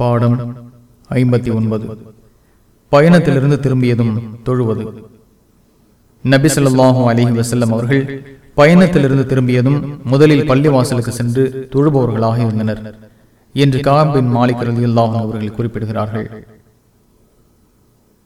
பாடம் ஐம்பத்தி ஒன்பது. பயணத்திலிருந்து திரும்பியதும் தொழுவது. நபி ஸல்லல்லாஹு அலைஹி வஸல்லம் அவர்கள் பயணத்திலிருந்து திரும்பியதும் முதலில் பள்ளிவாசலுக்கு சென்று தொழுபவர்களாக இருந்தனர் என்று காபின் மாலிக் ரலியல்லாஹு அவர்கள் குறிப்பிடுகிறார்கள்.